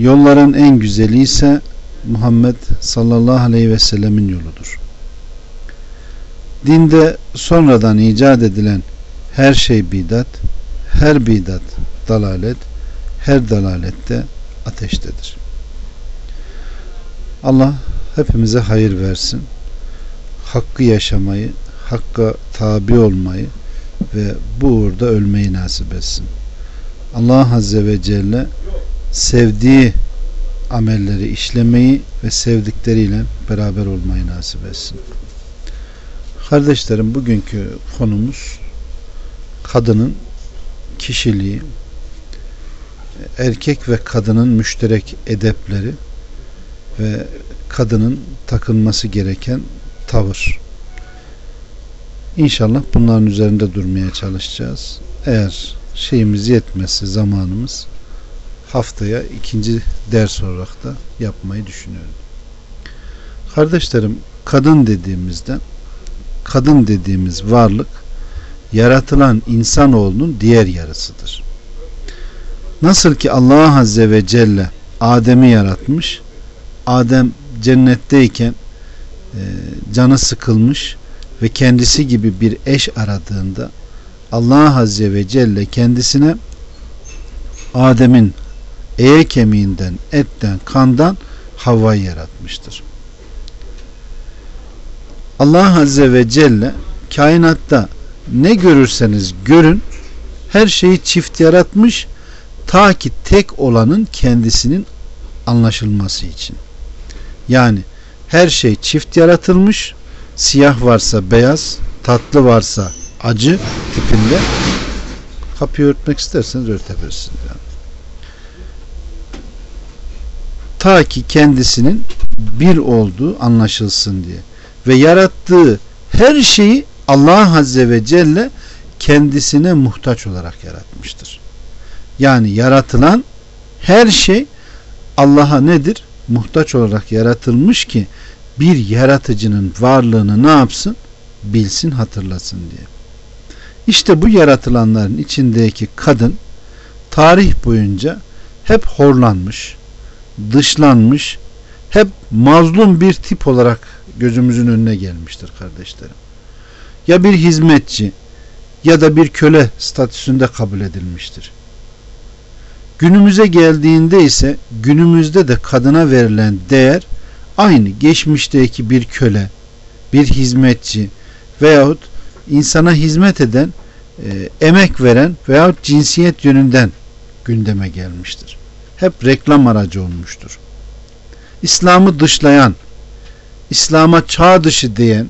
yolların en güzeli ise Muhammed sallallahu aleyhi ve sellemin yoludur. Dinde sonradan icat edilen her şey bidat, her bidat dalalet, her dalalette ateştedir. Allah hepimize hayır versin. Hakkı yaşamayı, hakka tabi olmayı ve bu uğurda ölmeyi nasip etsin. Allah Azze ve Celle sevdiği amelleri işlemeyi ve sevdikleriyle beraber olmayı nasip etsin. Kardeşlerim bugünkü konumuz kadının kişiliği, erkek ve kadının müşterek edepleri ve kadının takılması gereken tavır. İnşallah bunların üzerinde durmaya çalışacağız. Eğer şeyimiz yetmezse zamanımız haftaya ikinci ders olarak da yapmayı düşünüyorum. Kardeşlerim kadın dediğimizde kadın dediğimiz varlık yaratılan insanoğlunun diğer yarısıdır. Nasıl ki Allah Azze ve Celle Adem'i yaratmış Adem cennetteyken e, canı sıkılmış ve kendisi gibi bir eş aradığında Allah Azze ve Celle kendisine Adem'in eye kemiğinden, etten, kandan Havva'yı yaratmıştır. Allah Azze ve Celle kainatta ne görürseniz görün her şeyi çift yaratmış ta ki tek olanın kendisinin anlaşılması için. Yani her şey çift yaratılmış siyah varsa beyaz tatlı varsa acı tipinde kapıyı örtmek isterseniz örtebilirsiniz. Yani. Ta ki kendisinin bir olduğu anlaşılsın diye. Ve yarattığı her şeyi Allah Azze ve Celle kendisine muhtaç olarak yaratmıştır. Yani yaratılan her şey Allah'a nedir? Muhtaç olarak yaratılmış ki bir yaratıcının varlığını ne yapsın? Bilsin, hatırlasın diye. İşte bu yaratılanların içindeki kadın tarih boyunca hep horlanmış, dışlanmış, hep mazlum bir tip olarak gözümüzün önüne gelmiştir kardeşlerim. Ya bir hizmetçi ya da bir köle statüsünde kabul edilmiştir. Günümüze geldiğinde ise günümüzde de kadına verilen değer aynı geçmişteki bir köle, bir hizmetçi veyahut insana hizmet eden, e, emek veren veyahut cinsiyet yönünden gündeme gelmiştir. Hep reklam aracı olmuştur. İslam'ı dışlayan, İslam'a çağ dışı diyen,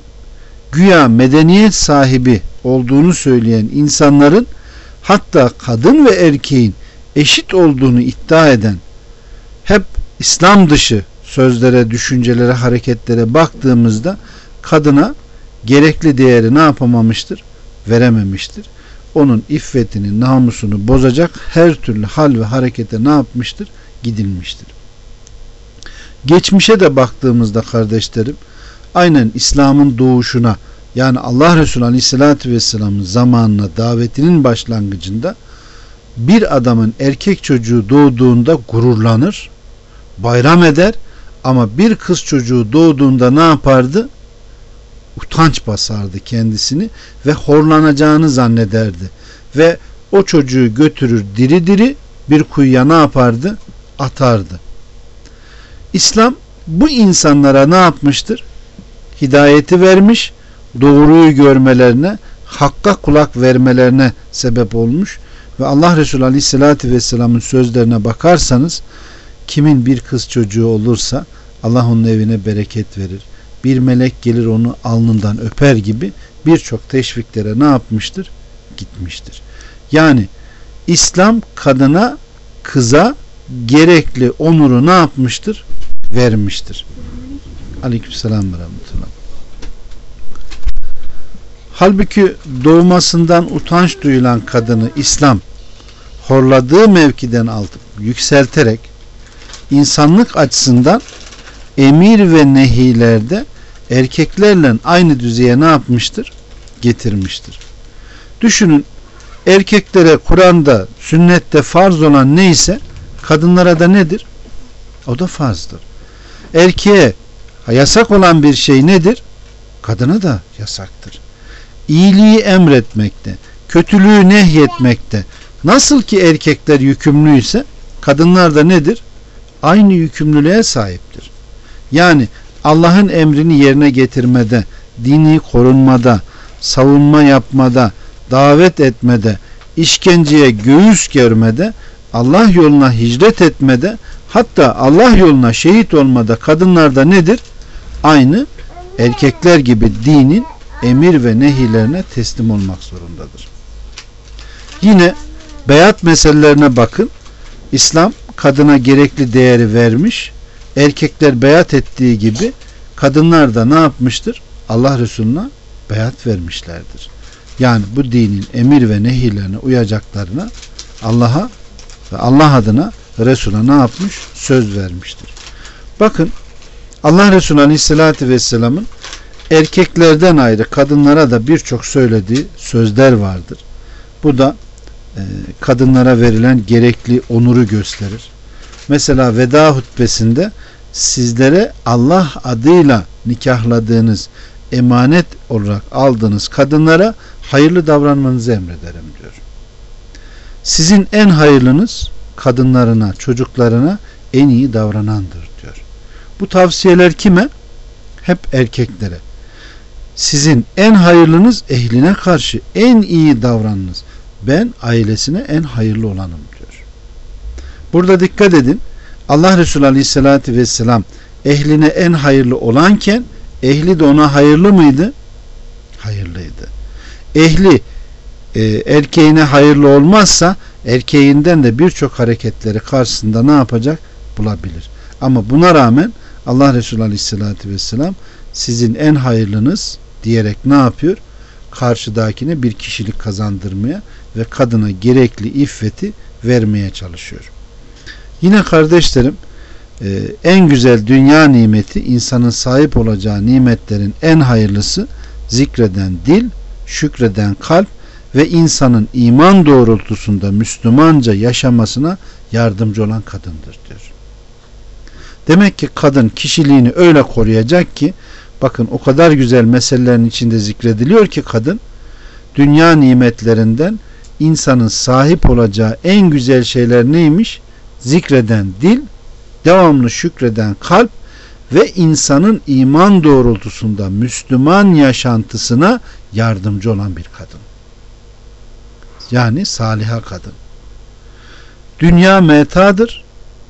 güya medeniyet sahibi olduğunu söyleyen insanların hatta kadın ve erkeğin eşit olduğunu iddia eden hep İslam dışı sözlere, düşüncelere, hareketlere baktığımızda kadına gerekli değeri ne yapamamıştır? Verememiştir. Onun iffetini, namusunu bozacak her türlü hal ve harekete ne yapmıştır? Gidilmiştir. Geçmişe de baktığımızda kardeşlerim aynen İslam'ın doğuşuna yani Allah Resulü Aleyhisselatü Vesselam'ın zamanına davetinin başlangıcında bir adamın erkek çocuğu doğduğunda gururlanır, bayram eder ama bir kız çocuğu doğduğunda ne yapardı? Utanç basardı kendisini ve horlanacağını zannederdi. Ve o çocuğu götürür diri diri bir kuyuya ne yapardı? Atardı. İslam bu insanlara ne yapmıştır? Hidayeti vermiş, doğruyu görmelerine, hakka kulak vermelerine sebep olmuş ve Allah Resulü Aleyhisselatü Vesselam'ın sözlerine bakarsanız kimin bir kız çocuğu olursa Allah onun evine bereket verir. Bir melek gelir onu alnından öper gibi birçok teşviklere ne yapmıştır? Gitmiştir. Yani İslam kadına, kıza gerekli onuru ne yapmıştır? Vermiştir. Aleykümselam ve rahmetullah. Halbuki doğmasından utanç duyulan kadını İslam horladığı mevkiden alıp yükselterek insanlık açısından emir ve nehilerde erkeklerle aynı düzeye ne yapmıştır? Getirmiştir. Düşünün erkeklere Kur'an'da sünnette farz olan neyse kadınlara da nedir? O da farzdır. Erkeğe yasak olan bir şey nedir? Kadına da yasaktır. İyiliği emretmekte, kötülüğü nehyetmekte. Nasıl ki erkekler yükümlüyse kadınlar da nedir? Aynı yükümlülüğe sahiptir. Yani Allah'ın emrini yerine getirmede, dini korunmada, savunma yapmada, davet etmede, işkenceye göğüs germede, Allah yoluna hicret etmede, hatta Allah yoluna şehit olmada kadınlarda nedir? Aynı erkekler gibi dinin emir ve nehilerine teslim olmak zorundadır. Yine beyat meselelerine bakın. İslam kadına gerekli değeri vermiş. Erkekler beyat ettiği gibi kadınlar da ne yapmıştır? Allah Resulüne beyat vermişlerdir. Yani bu dinin emir ve nehirlerine uyacaklarına Allah'a ve Allah adına Resul'a ne yapmış? Söz vermiştir. Bakın Allah Resulü Aleyhisselatü Vesselam'ın erkeklerden ayrı kadınlara da birçok söylediği sözler vardır. Bu da e, kadınlara verilen gerekli onuru gösterir. Mesela veda hutbesinde sizlere Allah adıyla nikahladığınız emanet olarak aldığınız kadınlara hayırlı davranmanızı emrederim diyor. Sizin en hayırlınız kadınlarına, çocuklarına en iyi davranandır diyor. Bu tavsiyeler kime? Hep erkeklere. Sizin en hayırlınız ehline karşı en iyi davranınız. Ben ailesine en hayırlı olanım. Burada dikkat edin. Allah Resulü Aleyhisselatü Vesselam ehline en hayırlı olanken ehli de ona hayırlı mıydı? Hayırlıydı. Ehli e, erkeğine hayırlı olmazsa erkeğinden de birçok hareketleri karşısında ne yapacak? Bulabilir. Ama buna rağmen Allah Resulü Aleyhisselatü Vesselam sizin en hayırlınız diyerek ne yapıyor? Karşıdakine bir kişilik kazandırmaya ve kadına gerekli iffeti vermeye çalışıyor. Yine kardeşlerim e, en güzel dünya nimeti insanın sahip olacağı nimetlerin en hayırlısı zikreden dil, şükreden kalp ve insanın iman doğrultusunda Müslümanca yaşamasına yardımcı olan kadındır diyor. Demek ki kadın kişiliğini öyle koruyacak ki bakın o kadar güzel meselelerin içinde zikrediliyor ki kadın dünya nimetlerinden insanın sahip olacağı en güzel şeyler neymiş? Zikreden dil, devamlı şükreden kalp ve insanın iman doğrultusunda Müslüman yaşantısına yardımcı olan bir kadın. Yani saliha kadın. Dünya metadır.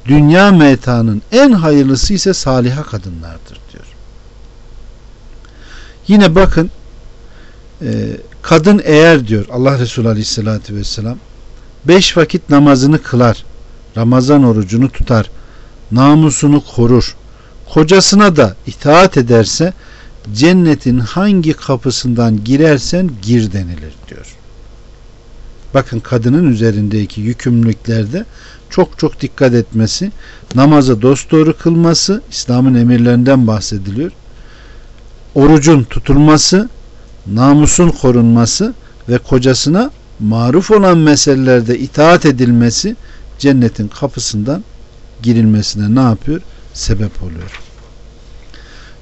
Dünya metanın en hayırlısı ise saliha kadınlardır diyor. Yine bakın e, kadın eğer diyor Allah Resulü Aleyhisselatü Vesselam beş vakit namazını kılar, Ramazan orucunu tutar, namusunu korur, kocasına da itaat ederse cennetin hangi kapısından girersen gir denilir diyor. Bakın kadının üzerindeki yükümlülüklerde çok çok dikkat etmesi, namazı dosdoğru kılması, İslam'ın emirlerinden bahsediliyor. Orucun tutulması, namusun korunması ve kocasına maruf olan meselelerde itaat edilmesi cennetin kapısından girilmesine ne yapıyor? Sebep oluyor.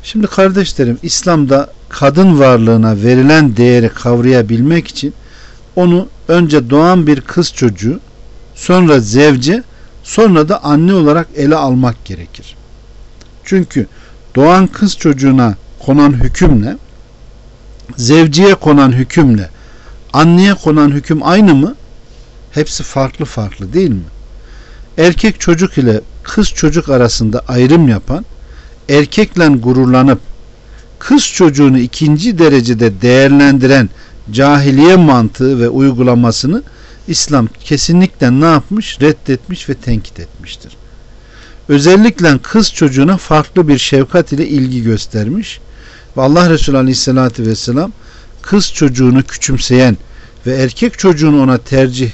Şimdi kardeşlerim İslam'da kadın varlığına verilen değeri kavrayabilmek için onu önce doğan bir kız çocuğu sonra zevce sonra da anne olarak ele almak gerekir. Çünkü doğan kız çocuğuna konan hükümle zevciye konan hükümle anneye konan hüküm aynı mı? Hepsi farklı farklı değil mi? Erkek çocuk ile kız çocuk arasında ayrım yapan, erkekle gururlanıp kız çocuğunu ikinci derecede değerlendiren cahiliye mantığı ve uygulamasını İslam kesinlikle ne yapmış? Reddetmiş ve tenkit etmiştir. Özellikle kız çocuğuna farklı bir şefkat ile ilgi göstermiş. Ve Allah Resulü Aleyhisselatü Vesselam kız çocuğunu küçümseyen ve erkek çocuğunu ona tercih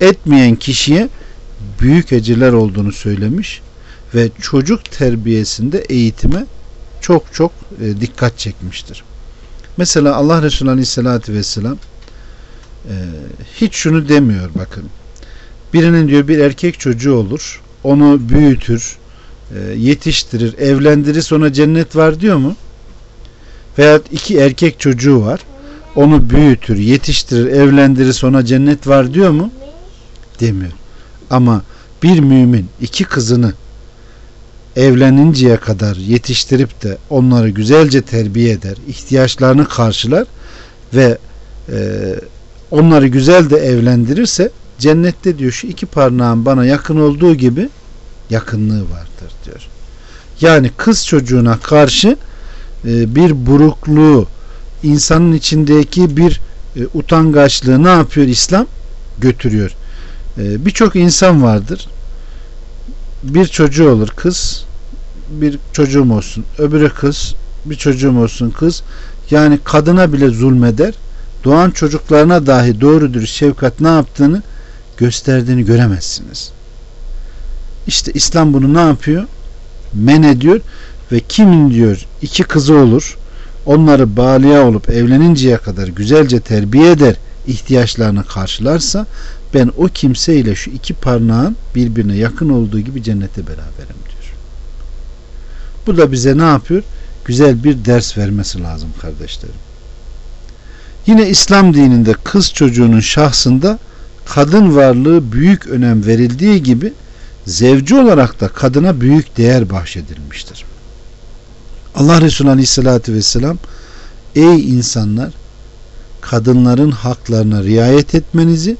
etmeyen kişiye büyük ecirler olduğunu söylemiş ve çocuk terbiyesinde eğitime çok çok e, dikkat çekmiştir. Mesela Allah Resulü Aleyhisselatü Vesselam e, hiç şunu demiyor bakın. Birinin diyor bir erkek çocuğu olur. Onu büyütür, e, yetiştirir, evlendirir sonra cennet var diyor mu? Veya iki erkek çocuğu var. Onu büyütür, yetiştirir, evlendirir sonra cennet var diyor mu? Demiyor. Ama bir mümin iki kızını evleninceye kadar yetiştirip de onları güzelce terbiye eder, ihtiyaçlarını karşılar ve e, onları güzel de evlendirirse cennette diyor şu iki parnağın bana yakın olduğu gibi yakınlığı vardır diyor. Yani kız çocuğuna karşı e, bir burukluğu insanın içindeki bir e, utangaçlığı ne yapıyor İslam? Götürüyor. E, Birçok insan vardır. Bir çocuğu olur kız, bir çocuğum olsun. Öbürü kız, bir çocuğum olsun kız. Yani kadına bile zulmeder. Doğan çocuklarına dahi doğru dürüst şefkat ne yaptığını gösterdiğini göremezsiniz. İşte İslam bunu ne yapıyor? Men ediyor ve kimin diyor iki kızı olur onları bağlıya olup evleninceye kadar güzelce terbiye eder ihtiyaçlarını karşılarsa ben o kimseyle şu iki parnağın birbirine yakın olduğu gibi cennete beraberim diyor. Bu da bize ne yapıyor? Güzel bir ders vermesi lazım kardeşlerim. Yine İslam dininde kız çocuğunun şahsında kadın varlığı büyük önem verildiği gibi zevci olarak da kadına büyük değer bahşedilmiştir. Allah Resulü Aleyhisselatü Vesselam Ey insanlar kadınların haklarına riayet etmenizi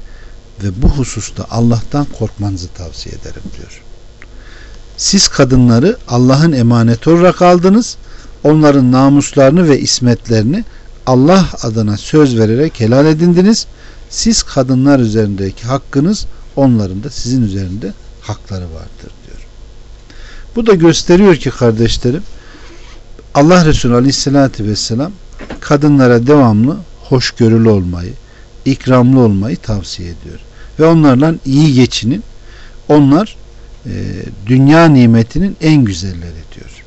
ve bu hususta Allah'tan korkmanızı tavsiye ederim diyor. Siz kadınları Allah'ın emaneti olarak aldınız. Onların namuslarını ve ismetlerini Allah adına söz vererek helal edindiniz. Siz kadınlar üzerindeki hakkınız onların da sizin üzerinde hakları vardır diyor. Bu da gösteriyor ki kardeşlerim Allah Resulü Aleyhisselatü Vesselam kadınlara devamlı hoşgörülü olmayı, ikramlı olmayı tavsiye ediyor. Ve onlarla iyi geçinin. Onlar e, dünya nimetinin en güzelleri diyor.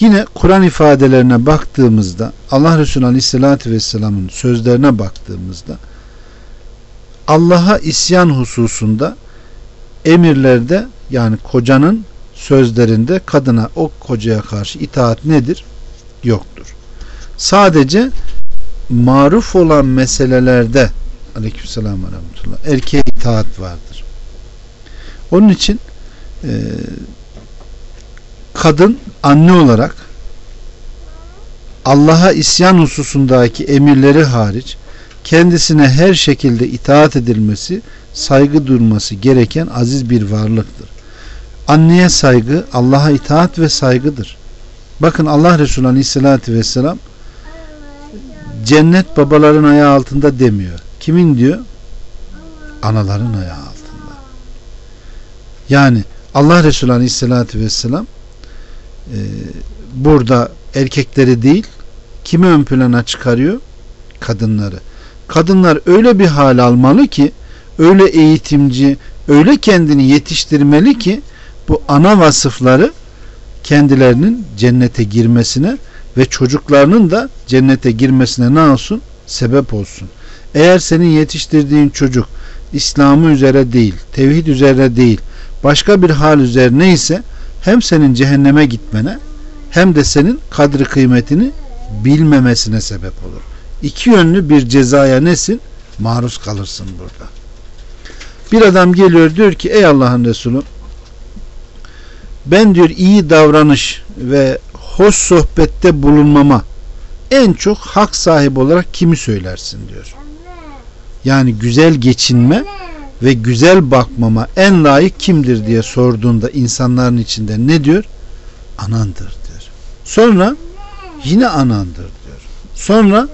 Yine Kur'an ifadelerine baktığımızda Allah Resulü Aleyhisselatü Vesselam'ın sözlerine baktığımızda Allah'a isyan hususunda emirlerde yani kocanın sözlerinde kadına o kocaya karşı itaat nedir? Yoktur. Sadece maruf olan meselelerde aleykümselam ve erkeğe itaat vardır. Onun için e, kadın anne olarak Allah'a isyan hususundaki emirleri hariç kendisine her şekilde itaat edilmesi, saygı durması gereken aziz bir varlıktır. Anneye saygı Allah'a itaat ve saygıdır. Bakın Allah Resulü Aleyhisselatü Vesselam cennet babaların ayağı altında demiyor. Kimin diyor? Anaların ayağı altında. Yani Allah Resulü Aleyhisselatü Vesselam e, burada erkekleri değil kimi ön plana çıkarıyor? Kadınları. Kadınlar öyle bir hal almalı ki öyle eğitimci, öyle kendini yetiştirmeli ki bu ana vasıfları kendilerinin cennete girmesine ve çocuklarının da cennete girmesine ne olsun? Sebep olsun. Eğer senin yetiştirdiğin çocuk İslam'ı üzere değil, tevhid üzere değil, başka bir hal üzerine ise hem senin cehenneme gitmene hem de senin kadri kıymetini bilmemesine sebep olur. İki yönlü bir cezaya nesin? Maruz kalırsın burada. Bir adam geliyor diyor ki ey Allah'ın Resulü ben diyor iyi davranış ve hoş sohbette bulunmama en çok hak sahibi olarak kimi söylersin diyor. Yani güzel geçinme ve güzel bakmama en layık kimdir diye sorduğunda insanların içinde ne diyor? Anandır diyor. Sonra yine anandır diyor. Sonra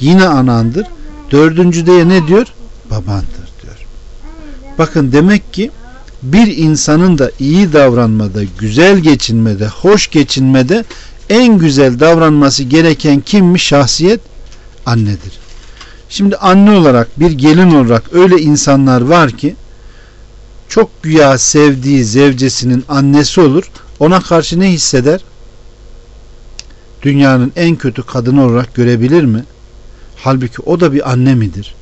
yine anandır. Dördüncüde ne diyor? babandır diyor. Bakın demek ki bir insanın da iyi davranmada, güzel geçinmede, hoş geçinmede en güzel davranması gereken kimmiş şahsiyet? Annedir. Şimdi anne olarak bir gelin olarak öyle insanlar var ki çok güya sevdiği zevcesinin annesi olur. Ona karşı ne hisseder? Dünyanın en kötü kadını olarak görebilir mi? Halbuki o da bir anne midir?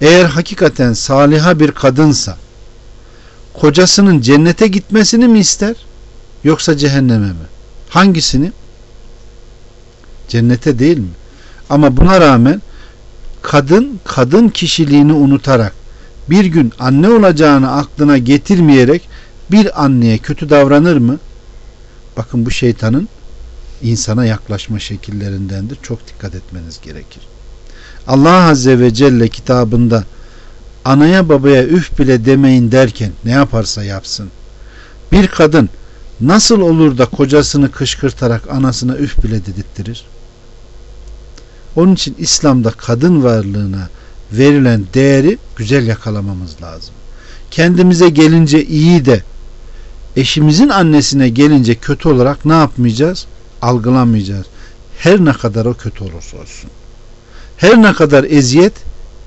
Eğer hakikaten saliha bir kadınsa kocasının cennete gitmesini mi ister yoksa cehenneme mi? Hangisini? Cennete değil mi? Ama buna rağmen kadın kadın kişiliğini unutarak bir gün anne olacağını aklına getirmeyerek bir anneye kötü davranır mı? Bakın bu şeytanın insana yaklaşma şekillerindendir. Çok dikkat etmeniz gerekir. Allah Azze ve Celle kitabında anaya babaya üf bile demeyin derken ne yaparsa yapsın. Bir kadın nasıl olur da kocasını kışkırtarak anasına üf bile dedirttirir? Onun için İslam'da kadın varlığına verilen değeri güzel yakalamamız lazım. Kendimize gelince iyi de eşimizin annesine gelince kötü olarak ne yapmayacağız? Algılamayacağız. Her ne kadar o kötü olursa olsun. Her ne kadar eziyet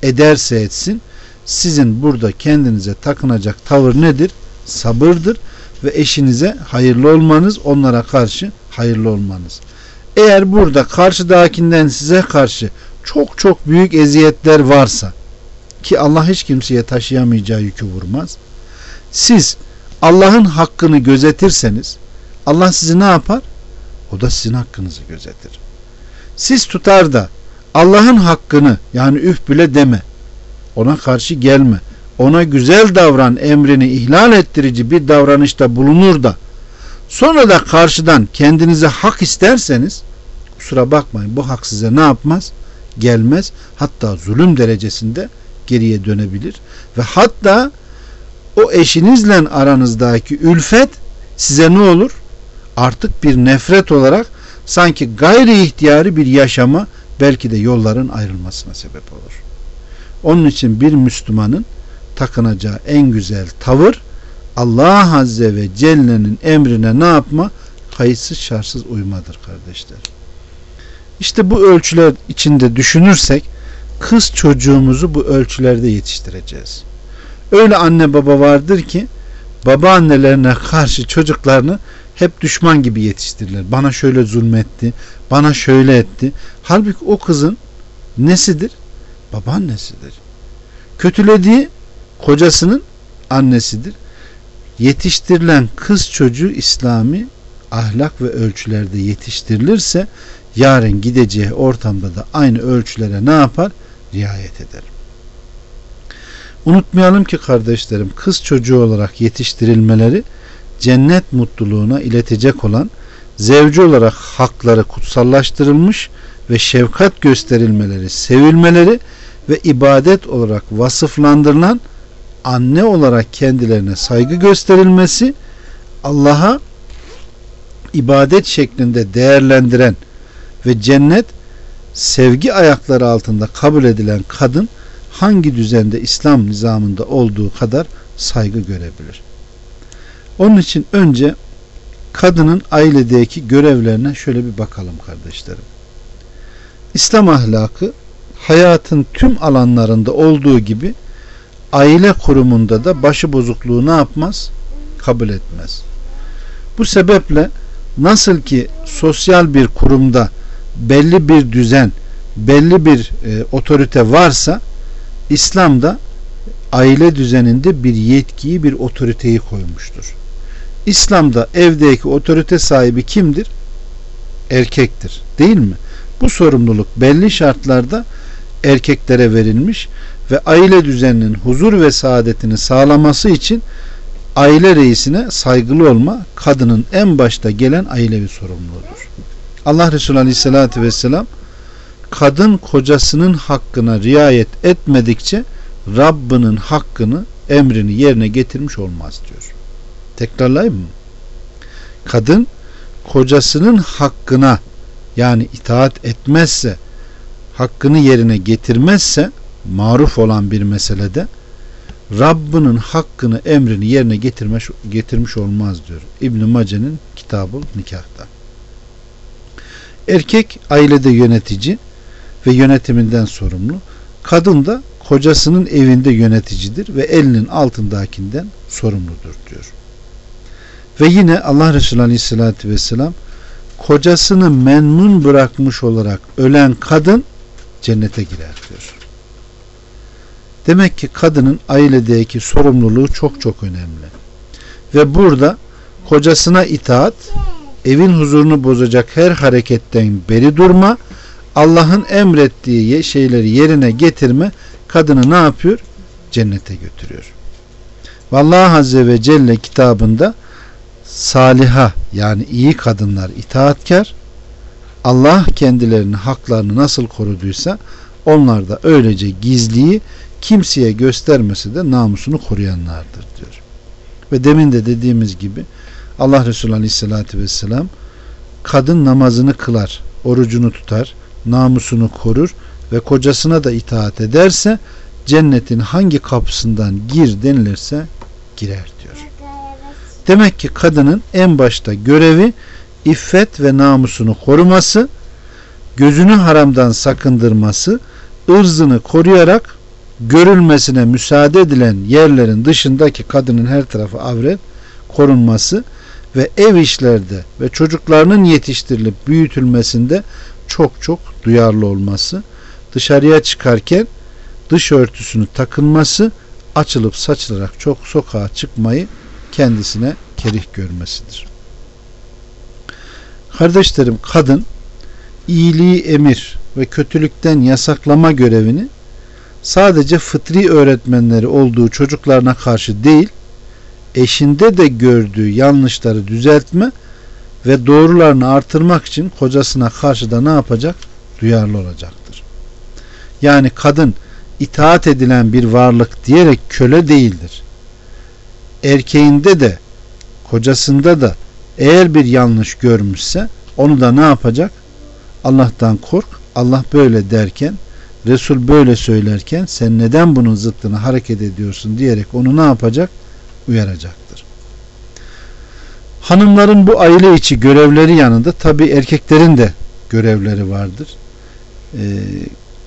ederse etsin sizin burada kendinize takınacak tavır nedir? Sabırdır ve eşinize hayırlı olmanız, onlara karşı hayırlı olmanız. Eğer burada karşıdakinden size karşı çok çok büyük eziyetler varsa ki Allah hiç kimseye taşıyamayacağı yükü vurmaz. Siz Allah'ın hakkını gözetirseniz Allah sizi ne yapar? O da sizin hakkınızı gözetir. Siz tutar da Allah'ın hakkını yani üf bile deme. Ona karşı gelme. Ona güzel davran emrini ihlal ettirici bir davranışta bulunur da sonra da karşıdan kendinize hak isterseniz kusura bakmayın bu hak size ne yapmaz? Gelmez. Hatta zulüm derecesinde geriye dönebilir. Ve hatta o eşinizle aranızdaki ülfet size ne olur? Artık bir nefret olarak sanki gayri ihtiyari bir yaşama belki de yolların ayrılmasına sebep olur. Onun için bir Müslümanın takınacağı en güzel tavır Allah Azze ve Celle'nin emrine ne yapma? Kayıtsız şartsız uymadır kardeşler. İşte bu ölçüler içinde düşünürsek kız çocuğumuzu bu ölçülerde yetiştireceğiz. Öyle anne baba vardır ki baba annelerine karşı çocuklarını hep düşman gibi yetiştirirler. Bana şöyle zulmetti, bana şöyle etti. Halbuki o kızın nesidir? Babaannesidir. Kötülediği kocasının annesidir. Yetiştirilen kız çocuğu İslami ahlak ve ölçülerde yetiştirilirse yarın gideceği ortamda da aynı ölçülere ne yapar? Riayet eder. Unutmayalım ki kardeşlerim kız çocuğu olarak yetiştirilmeleri cennet mutluluğuna iletecek olan zevci olarak hakları kutsallaştırılmış ve şefkat gösterilmeleri, sevilmeleri ve ibadet olarak vasıflandırılan anne olarak kendilerine saygı gösterilmesi Allah'a ibadet şeklinde değerlendiren ve cennet sevgi ayakları altında kabul edilen kadın hangi düzende İslam nizamında olduğu kadar saygı görebilir. Onun için önce kadının ailedeki görevlerine şöyle bir bakalım kardeşlerim. İslam ahlakı hayatın tüm alanlarında olduğu gibi aile kurumunda da başı bozukluğu ne yapmaz? Kabul etmez. Bu sebeple nasıl ki sosyal bir kurumda belli bir düzen, belli bir e, otorite varsa İslam'da aile düzeninde bir yetkiyi, bir otoriteyi koymuştur. İslam'da evdeki otorite sahibi kimdir? Erkektir. Değil mi? Bu sorumluluk belli şartlarda erkeklere verilmiş ve aile düzeninin huzur ve saadetini sağlaması için aile reisine saygılı olma kadının en başta gelen ailevi sorumluluğudur. Allah Resulü Aleyhisselatü Vesselam kadın kocasının hakkına riayet etmedikçe Rabbinin hakkını emrini yerine getirmiş olmaz diyor. Tekrarlayayım mı? Kadın kocasının hakkına yani itaat etmezse hakkını yerine getirmezse maruf olan bir meselede Rabbinin hakkını emrini yerine getirmiş, getirmiş olmaz diyor. İbn Mace'nin kitabı nikahta. Erkek ailede yönetici ve yönetiminden sorumlu. Kadın da kocasının evinde yöneticidir ve elinin altındakinden sorumludur diyor. Ve yine Allah Resulü Aleyhisselatü Vesselam kocasını memnun bırakmış olarak ölen kadın cennete girer diyor. Demek ki kadının ailedeki sorumluluğu çok çok önemli. Ve burada kocasına itaat, evin huzurunu bozacak her hareketten beri durma, Allah'ın emrettiği şeyleri yerine getirme kadını ne yapıyor? Cennete götürüyor. Vallahi Azze ve Celle kitabında saliha yani iyi kadınlar itaatkar Allah kendilerini haklarını nasıl koruduysa onlar da öylece gizliyi kimseye göstermesi de namusunu koruyanlardır diyor. Ve demin de dediğimiz gibi Allah Resulü Aleyhisselatü Vesselam kadın namazını kılar, orucunu tutar, namusunu korur ve kocasına da itaat ederse cennetin hangi kapısından gir denilirse girer diyor. Demek ki kadının en başta görevi iffet ve namusunu koruması, gözünü haramdan sakındırması, ırzını koruyarak görülmesine müsaade edilen yerlerin dışındaki kadının her tarafı avret korunması ve ev işlerde ve çocuklarının yetiştirilip büyütülmesinde çok çok duyarlı olması, dışarıya çıkarken dış örtüsünü takınması, açılıp saçılarak çok sokağa çıkmayı kendisine kerih görmesidir. Kardeşlerim kadın iyiliği emir ve kötülükten yasaklama görevini sadece fıtri öğretmenleri olduğu çocuklarına karşı değil, eşinde de gördüğü yanlışları düzeltme ve doğrularını artırmak için kocasına karşı da ne yapacak? Duyarlı olacaktır. Yani kadın itaat edilen bir varlık diyerek köle değildir. Erkeğinde de kocasında da eğer bir yanlış görmüşse onu da ne yapacak? Allah'tan kork. Allah böyle derken Resul böyle söylerken sen neden bunun zıttını hareket ediyorsun diyerek onu ne yapacak? Uyaracaktır. Hanımların bu aile içi görevleri yanında tabi erkeklerin de görevleri vardır. Ee,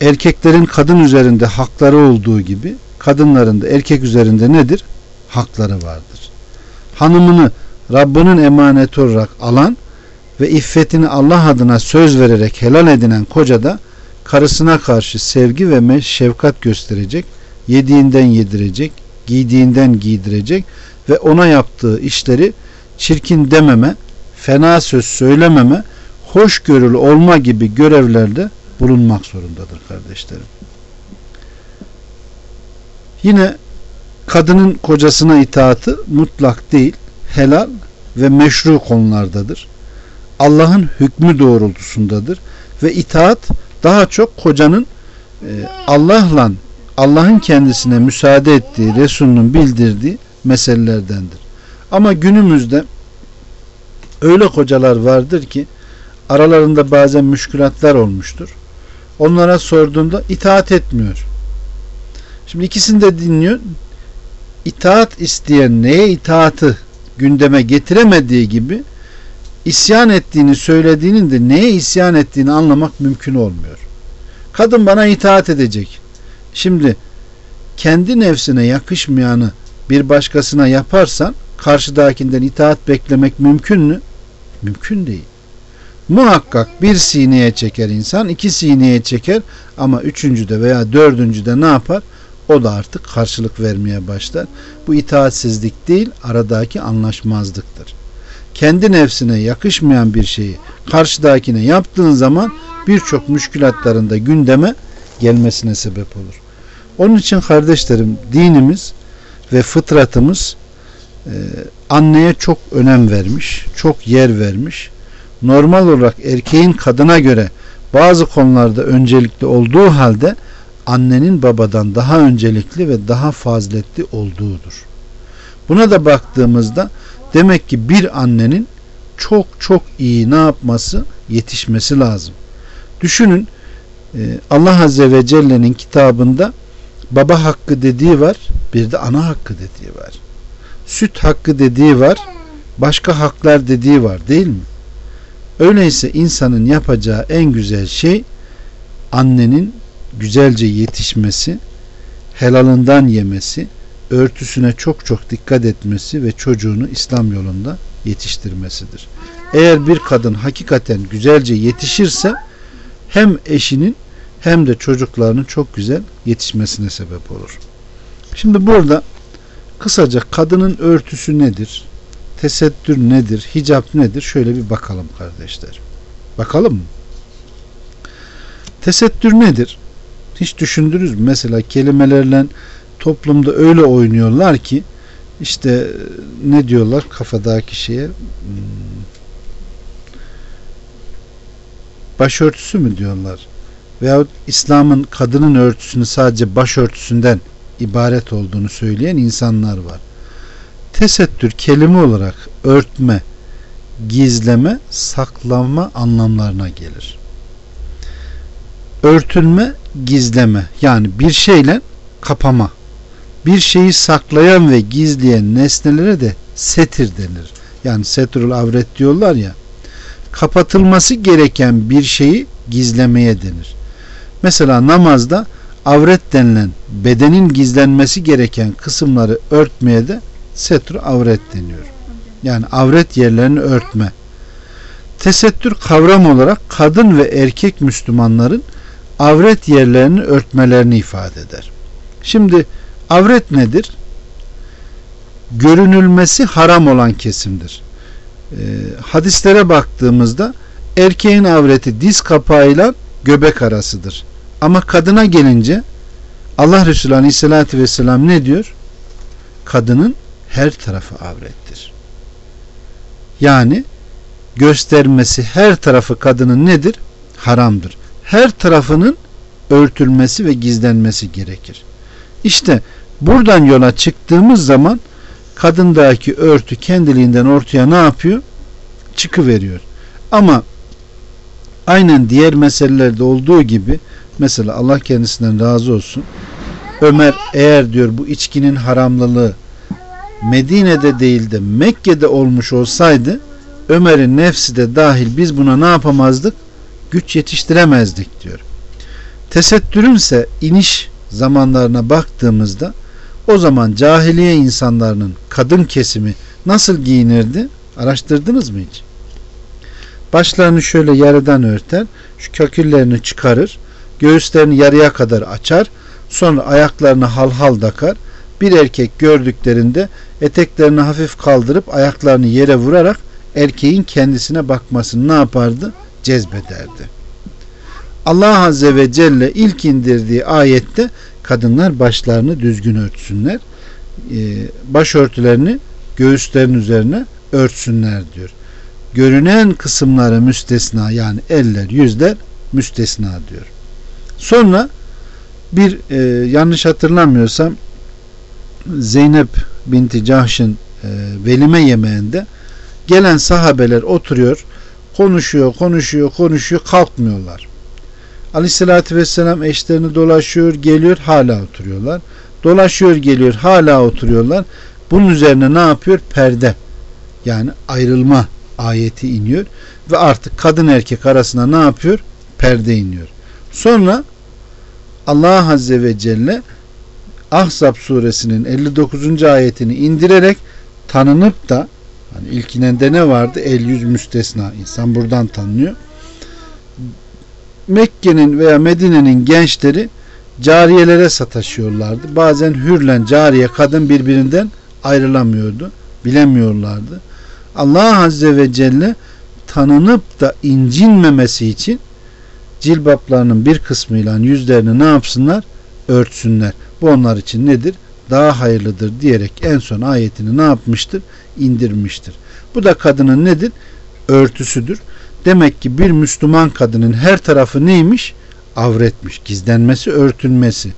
erkeklerin kadın üzerinde hakları olduğu gibi kadınların da erkek üzerinde nedir? Hakları vardır. Hanımını Rabbinin emaneti olarak alan ve iffetini Allah adına söz vererek helal edinen koca da karısına karşı sevgi ve şefkat gösterecek, yediğinden yedirecek, giydiğinden giydirecek ve ona yaptığı işleri çirkin dememe, fena söz söylememe, hoşgörülü olma gibi görevlerde bulunmak zorundadır kardeşlerim. Yine kadının kocasına itaatı mutlak değil, helal ve meşru konulardadır. Allah'ın hükmü doğrultusundadır ve itaat daha çok kocanın e, Allah'la Allah'ın kendisine müsaade ettiği, Resulünün bildirdiği meselelerdendir. Ama günümüzde öyle kocalar vardır ki aralarında bazen müşkülatlar olmuştur. Onlara sorduğunda itaat etmiyor. Şimdi ikisini de dinliyor. İtaat isteyen neye itaatı gündeme getiremediği gibi isyan ettiğini söylediğinin de neye isyan ettiğini anlamak mümkün olmuyor. Kadın bana itaat edecek. Şimdi kendi nefsine yakışmayanı bir başkasına yaparsan karşıdakinden itaat beklemek mümkün mü? Mümkün değil. Muhakkak bir sineye çeker insan, iki sineye çeker ama üçüncüde veya dördüncüde ne yapar? O da artık karşılık vermeye başlar. Bu itaatsizlik değil, aradaki anlaşmazlıktır kendi nefsine yakışmayan bir şeyi karşıdakine yaptığın zaman birçok müşkülatlarında gündeme gelmesine sebep olur. Onun için kardeşlerim dinimiz ve fıtratımız e, anneye çok önem vermiş, çok yer vermiş. Normal olarak erkeğin kadına göre bazı konularda öncelikli olduğu halde annenin babadan daha öncelikli ve daha faziletli olduğudur. Buna da baktığımızda Demek ki bir annenin çok çok iyi ne yapması? Yetişmesi lazım. Düşünün e, Allah Azze ve Celle'nin kitabında baba hakkı dediği var, bir de ana hakkı dediği var. Süt hakkı dediği var, başka haklar dediği var değil mi? Öyleyse insanın yapacağı en güzel şey annenin güzelce yetişmesi, helalından yemesi, örtüsüne çok çok dikkat etmesi ve çocuğunu İslam yolunda yetiştirmesidir. Eğer bir kadın hakikaten güzelce yetişirse hem eşinin hem de çocuklarının çok güzel yetişmesine sebep olur. Şimdi burada kısaca kadının örtüsü nedir? Tesettür nedir? Hicap nedir? Şöyle bir bakalım kardeşler. Bakalım mı? Tesettür nedir? Hiç düşündünüz mü? Mesela kelimelerle toplumda öyle oynuyorlar ki işte ne diyorlar kafadaki şeye hmm, başörtüsü mü diyorlar? Veyahut İslam'ın kadının örtüsünü sadece başörtüsünden ibaret olduğunu söyleyen insanlar var. Tesettür kelime olarak örtme, gizleme, saklanma anlamlarına gelir. Örtülme, gizleme yani bir şeyle kapama. Bir şeyi saklayan ve gizleyen nesnelere de setir denir. Yani setrul avret diyorlar ya. Kapatılması gereken bir şeyi gizlemeye denir. Mesela namazda avret denilen bedenin gizlenmesi gereken kısımları örtmeye de setru avret deniyor. Yani avret yerlerini örtme. Tesettür kavram olarak kadın ve erkek Müslümanların avret yerlerini örtmelerini ifade eder. Şimdi avret nedir? Görünülmesi haram olan kesimdir. E, hadislere baktığımızda erkeğin avreti diz kapağıyla göbek arasıdır. Ama kadına gelince Allah Resulü Aleyhisselatü Vesselam ne diyor? Kadının her tarafı avrettir. Yani göstermesi her tarafı kadının nedir? Haramdır. Her tarafının örtülmesi ve gizlenmesi gerekir. İşte buradan yola çıktığımız zaman kadındaki örtü kendiliğinden ortaya ne yapıyor? Çıkıveriyor. Ama aynen diğer meselelerde olduğu gibi mesela Allah kendisinden razı olsun Ömer eğer diyor bu içkinin haramlılığı Medine'de değil de Mekke'de olmuş olsaydı Ömer'in nefsi de dahil biz buna ne yapamazdık? Güç yetiştiremezdik diyor. Tesettürün ise iniş zamanlarına baktığımızda o zaman cahiliye insanlarının kadın kesimi nasıl giyinirdi? Araştırdınız mı hiç? Başlarını şöyle yarıdan örter, şu köküllerini çıkarır, göğüslerini yarıya kadar açar, sonra ayaklarını halhal takar. Bir erkek gördüklerinde eteklerini hafif kaldırıp ayaklarını yere vurarak erkeğin kendisine bakmasını ne yapardı? Cezbederdi. Allah Azze ve Celle ilk indirdiği ayette kadınlar başlarını düzgün örtsünler. Ee, başörtülerini göğüslerin üzerine örtsünler diyor. Görünen kısımları müstesna yani eller, yüzler müstesna diyor. Sonra bir e, yanlış hatırlamıyorsam Zeynep binti Cahş'ın e, velime yemeğinde gelen sahabeler oturuyor konuşuyor konuşuyor konuşuyor kalkmıyorlar Aleyhissalatü vesselam eşlerini dolaşıyor geliyor hala oturuyorlar dolaşıyor geliyor hala oturuyorlar bunun üzerine ne yapıyor perde yani ayrılma ayeti iniyor ve artık kadın erkek arasına ne yapıyor perde iniyor sonra Allah Azze ve Celle Ahzab suresinin 59. ayetini indirerek tanınıp da hani ilkinde ne vardı? El yüz müstesna. insan buradan tanınıyor. Mekke'nin veya Medine'nin gençleri cariyelere sataşıyorlardı. Bazen hürlen cariye kadın birbirinden ayrılamıyordu. Bilemiyorlardı. Allah Azze ve Celle tanınıp da incinmemesi için cilbaplarının bir kısmıyla yüzlerini ne yapsınlar? Örtsünler. Bu onlar için nedir? Daha hayırlıdır diyerek en son ayetini ne yapmıştır? İndirmiştir. Bu da kadının nedir? Örtüsüdür. Demek ki bir Müslüman kadının her tarafı neymiş? Avretmiş. Gizlenmesi, örtülmesi.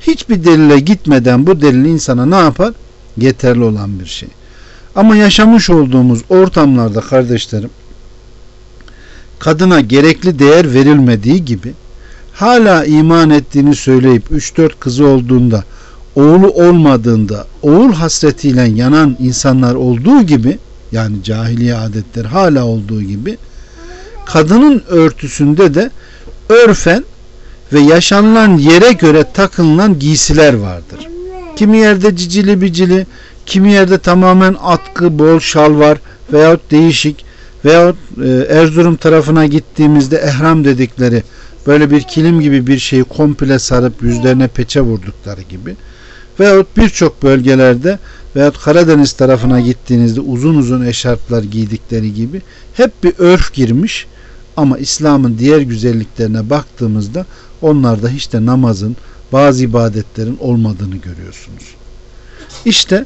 Hiçbir delile gitmeden bu delil insana ne yapar? Yeterli olan bir şey. Ama yaşamış olduğumuz ortamlarda kardeşlerim kadına gerekli değer verilmediği gibi hala iman ettiğini söyleyip 3-4 kızı olduğunda oğlu olmadığında oğul hasretiyle yanan insanlar olduğu gibi yani cahiliye adetler hala olduğu gibi kadının örtüsünde de örfen ve yaşanılan yere göre takınılan giysiler vardır. Kimi yerde cicili bicili, kimi yerde tamamen atkı, bol şal var veyahut değişik veyahut e, Erzurum tarafına gittiğimizde ehram dedikleri böyle bir kilim gibi bir şeyi komple sarıp yüzlerine peçe vurdukları gibi veyahut birçok bölgelerde veyahut Karadeniz tarafına gittiğinizde uzun uzun eşarplar giydikleri gibi hep bir örf girmiş ama İslam'ın diğer güzelliklerine baktığımızda onlarda hiç de namazın bazı ibadetlerin olmadığını görüyorsunuz. İşte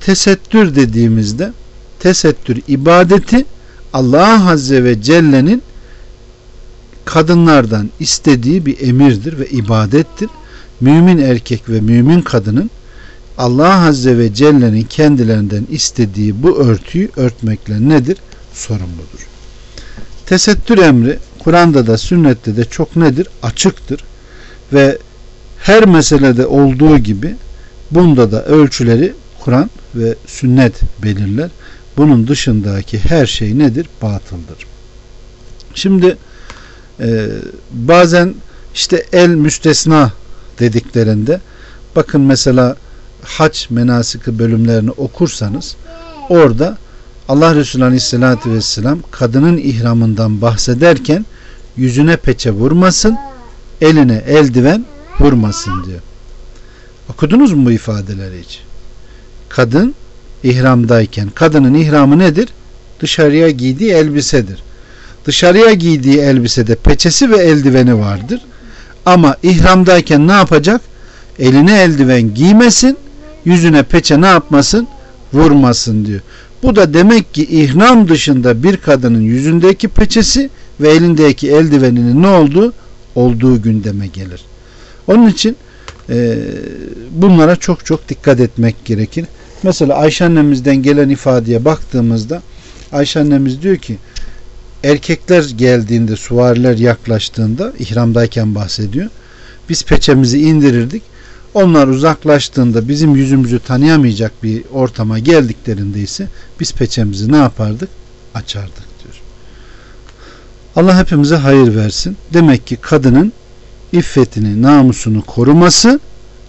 tesettür dediğimizde tesettür ibadeti Allah Azze ve Celle'nin kadınlardan istediği bir emirdir ve ibadettir. Mümin erkek ve mümin kadının Allah Azze ve Celle'nin kendilerinden istediği bu örtüyü örtmekle nedir? Sorumludur. Tesettür emri Kur'an'da da sünnette de çok nedir? Açıktır. Ve her meselede olduğu gibi bunda da ölçüleri Kur'an ve sünnet belirler. Bunun dışındaki her şey nedir? Batıldır. Şimdi e, bazen işte el müstesna dediklerinde bakın mesela hac menasiki bölümlerini okursanız orada Allah Resulü Aleyhisselatü Vesselam kadının ihramından bahsederken yüzüne peçe vurmasın, eline eldiven vurmasın diyor. Okudunuz mu bu ifadeleri hiç? Kadın ihramdayken, kadının ihramı nedir? Dışarıya giydiği elbisedir. Dışarıya giydiği elbisede peçesi ve eldiveni vardır. Ama ihramdayken ne yapacak? Eline eldiven giymesin, yüzüne peçe ne yapmasın? Vurmasın diyor. Bu da demek ki ihram dışında bir kadının yüzündeki peçesi ve elindeki eldiveninin ne olduğu olduğu gündeme gelir. Onun için e, bunlara çok çok dikkat etmek gerekir. Mesela Ayşe annemizden gelen ifadeye baktığımızda Ayşe annemiz diyor ki erkekler geldiğinde suvariler yaklaştığında ihramdayken bahsediyor. Biz peçemizi indirirdik. Onlar uzaklaştığında bizim yüzümüzü tanıyamayacak bir ortama geldiklerinde ise biz peçemizi ne yapardık? Açardık diyor. Allah hepimize hayır versin. Demek ki kadının iffetini, namusunu koruması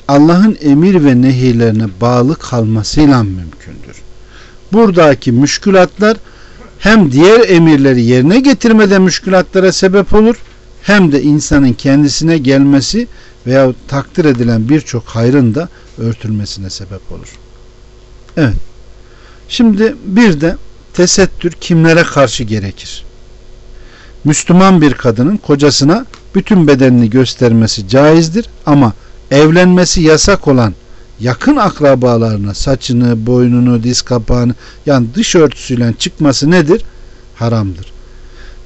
Allah'ın emir ve nehirlerine bağlı kalmasıyla mümkündür. Buradaki müşkülatlar hem diğer emirleri yerine getirmede müşkülatlara sebep olur hem de insanın kendisine gelmesi veya takdir edilen birçok hayrın da örtülmesine sebep olur. Evet. Şimdi bir de tesettür kimlere karşı gerekir? Müslüman bir kadının kocasına bütün bedenini göstermesi caizdir ama evlenmesi yasak olan yakın akrabalarına saçını, boynunu, diz kapağını yani dış örtüsüyle çıkması nedir? Haramdır.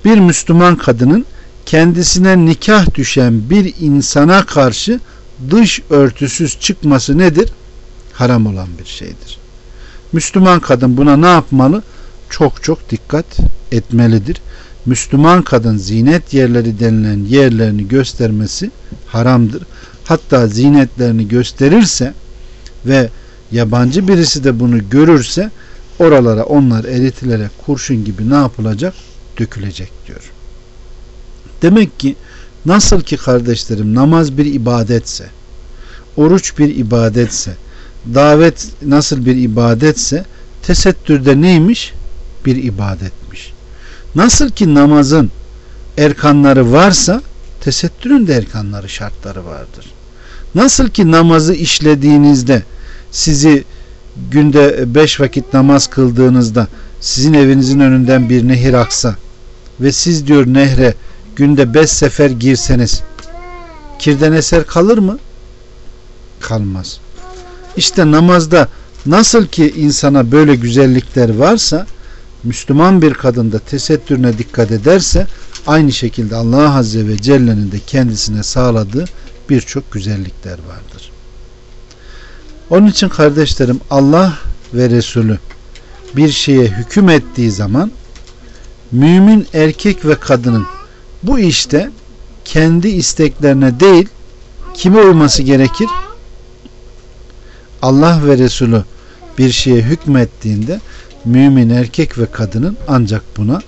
Bir Müslüman kadının kendisine nikah düşen bir insana karşı dış örtüsüz çıkması nedir? Haram olan bir şeydir. Müslüman kadın buna ne yapmalı? Çok çok dikkat etmelidir. Müslüman kadın zinet yerleri denilen yerlerini göstermesi haramdır. Hatta zinetlerini gösterirse ve yabancı birisi de bunu görürse oralara onlar eritilerek kurşun gibi ne yapılacak? Dökülecek diyor. Demek ki nasıl ki kardeşlerim namaz bir ibadetse, oruç bir ibadetse, davet nasıl bir ibadetse, tesettürde neymiş? Bir ibadetmiş. Nasıl ki namazın erkanları varsa, tesettürün de erkanları şartları vardır. Nasıl ki namazı işlediğinizde sizi günde beş vakit namaz kıldığınızda sizin evinizin önünden bir nehir aksa ve siz diyor nehre günde beş sefer girseniz kirden eser kalır mı? Kalmaz. İşte namazda nasıl ki insana böyle güzellikler varsa Müslüman bir kadında tesettürüne dikkat ederse aynı şekilde Allah Azze ve Celle'nin de kendisine sağladığı birçok güzellikler vardır. Onun için kardeşlerim Allah ve Resulü bir şeye hüküm ettiği zaman mümin erkek ve kadının bu işte kendi isteklerine değil kime uyması gerekir? Allah ve Resulü bir şeye hükmettiğinde mümin erkek ve kadının ancak buna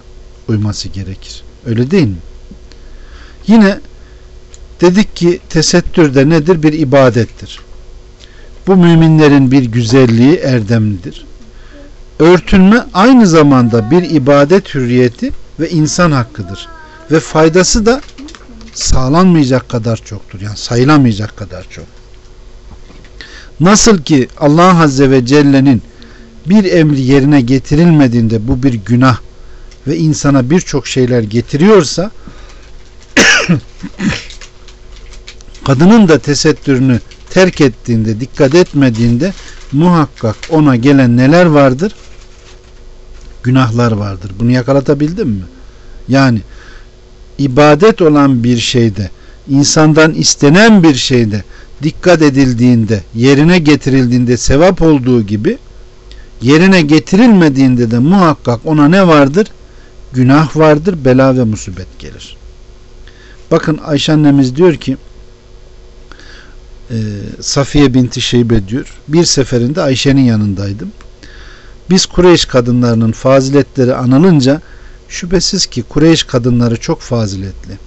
uyması gerekir. Öyle değil mi? Yine dedik ki tesettür de nedir? Bir ibadettir. Bu müminlerin bir güzelliği erdemlidir. Örtünme aynı zamanda bir ibadet hürriyeti ve insan hakkıdır. Ve faydası da sağlanmayacak kadar çoktur. Yani sayılamayacak kadar çok. Nasıl ki Allah Azze ve Celle'nin bir emri yerine getirilmediğinde bu bir günah ve insana birçok şeyler getiriyorsa kadının da tesettürünü terk ettiğinde, dikkat etmediğinde muhakkak ona gelen neler vardır? Günahlar vardır. Bunu yakalatabildim mi? Yani ibadet olan bir şeyde, insandan istenen bir şeyde dikkat edildiğinde, yerine getirildiğinde sevap olduğu gibi yerine getirilmediğinde de muhakkak ona ne vardır? Günah vardır, bela ve musibet gelir. Bakın Ayşe annemiz diyor ki e, Safiye binti Şeybe diyor. Bir seferinde Ayşe'nin yanındaydım. Biz Kureyş kadınlarının faziletleri anılınca şüphesiz ki Kureyş kadınları çok faziletli.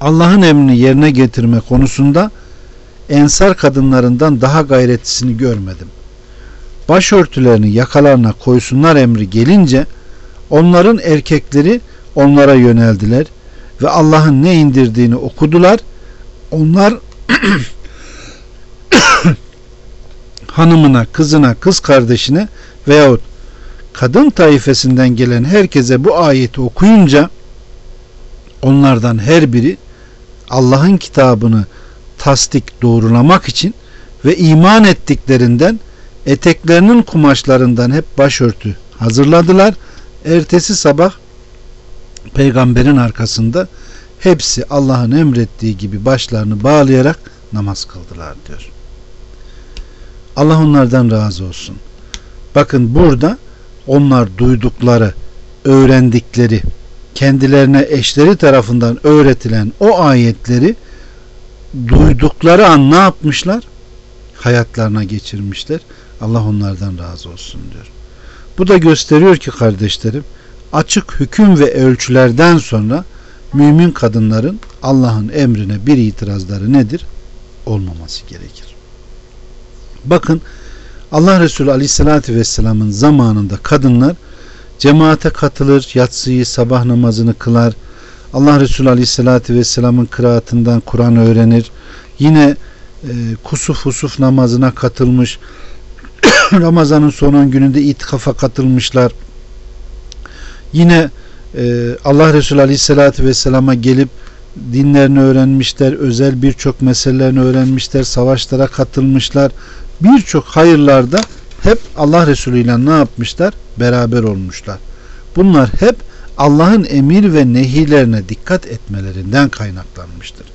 Allah'ın emrini yerine getirme konusunda ensar kadınlarından daha gayretlisini görmedim. Başörtülerini yakalarına koysunlar emri gelince onların erkekleri onlara yöneldiler ve Allah'ın ne indirdiğini okudular. Onlar hanımına, kızına, kız kardeşine veyahut kadın taifesinden gelen herkese bu ayeti okuyunca onlardan her biri Allah'ın kitabını tasdik doğrulamak için ve iman ettiklerinden eteklerinin kumaşlarından hep başörtü hazırladılar. Ertesi sabah peygamberin arkasında hepsi Allah'ın emrettiği gibi başlarını bağlayarak namaz kıldılar diyor. Allah onlardan razı olsun. Bakın burada onlar duydukları, öğrendikleri, kendilerine eşleri tarafından öğretilen o ayetleri duydukları an ne yapmışlar? Hayatlarına geçirmişler. Allah onlardan razı olsun diyor. Bu da gösteriyor ki kardeşlerim açık hüküm ve ölçülerden sonra mümin kadınların Allah'ın emrine bir itirazları nedir? Olmaması gerekir. Bakın Allah Resulü Aleyhisselatü Vesselam'ın zamanında kadınlar cemaate katılır, yatsıyı, sabah namazını kılar. Allah Resulü Aleyhisselatü Vesselam'ın kıraatından Kur'an öğrenir. Yine e, kusuf husuf namazına katılmış. Ramazan'ın son gününde itikafa katılmışlar. Yine e, Allah Resulü Aleyhisselatü Vesselam'a gelip dinlerini öğrenmişler, özel birçok meselelerini öğrenmişler, savaşlara katılmışlar. Birçok hayırlarda hep Allah Resulü ile ne yapmışlar? Beraber olmuşlar. Bunlar hep Allah'ın emir ve nehilerine dikkat etmelerinden kaynaklanmıştır.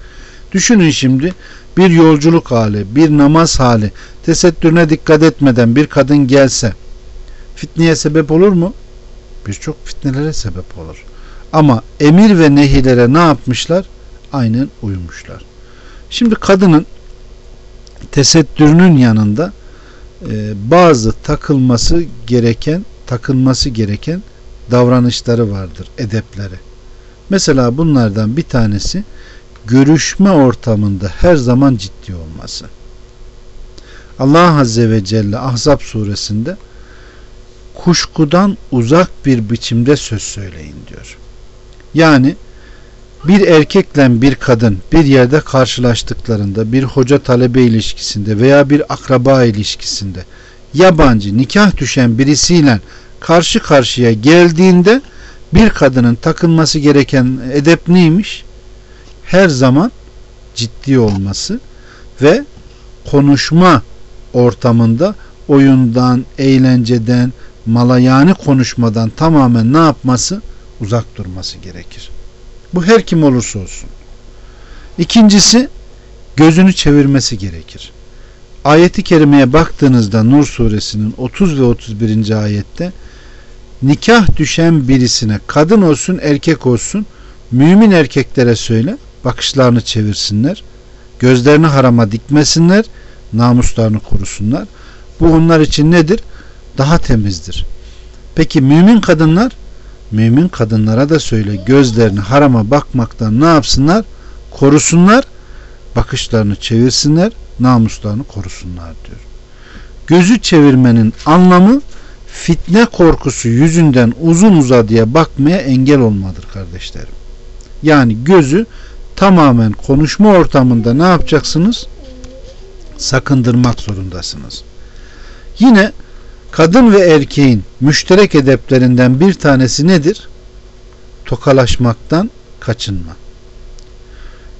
Düşünün şimdi bir yolculuk hali, bir namaz hali, tesettürüne dikkat etmeden bir kadın gelse fitneye sebep olur mu? Birçok fitnelere sebep olur. Ama emir ve nehilere ne yapmışlar? Aynen uymuşlar. Şimdi kadının tesettürünün yanında e, bazı takılması gereken takılması gereken davranışları vardır, edepleri. Mesela bunlardan bir tanesi görüşme ortamında her zaman ciddi olması. Allah Azze ve Celle Ahzab suresinde kuşkudan uzak bir biçimde söz söyleyin diyor. Yani bir erkekle bir kadın bir yerde karşılaştıklarında bir hoca talebe ilişkisinde veya bir akraba ilişkisinde yabancı nikah düşen birisiyle karşı karşıya geldiğinde bir kadının takılması gereken edep neymiş? Her zaman ciddi olması ve konuşma ortamında oyundan, eğlenceden, malayani konuşmadan tamamen ne yapması? Uzak durması gerekir. Bu her kim olursa olsun. İkincisi gözünü çevirmesi gerekir. Ayeti kerimeye baktığınızda Nur suresinin 30 ve 31. ayette nikah düşen birisine kadın olsun erkek olsun mümin erkeklere söyle bakışlarını çevirsinler. Gözlerini harama dikmesinler. Namuslarını korusunlar. Bu onlar için nedir? Daha temizdir. Peki mümin kadınlar? Mümin kadınlara da söyle gözlerini harama bakmaktan ne yapsınlar? Korusunlar. Bakışlarını çevirsinler. Namuslarını korusunlar diyor. Gözü çevirmenin anlamı fitne korkusu yüzünden uzun uzadıya bakmaya engel olmadır kardeşlerim. Yani gözü tamamen konuşma ortamında ne yapacaksınız? Sakındırmak zorundasınız. Yine kadın ve erkeğin müşterek edeplerinden bir tanesi nedir? Tokalaşmaktan kaçınma.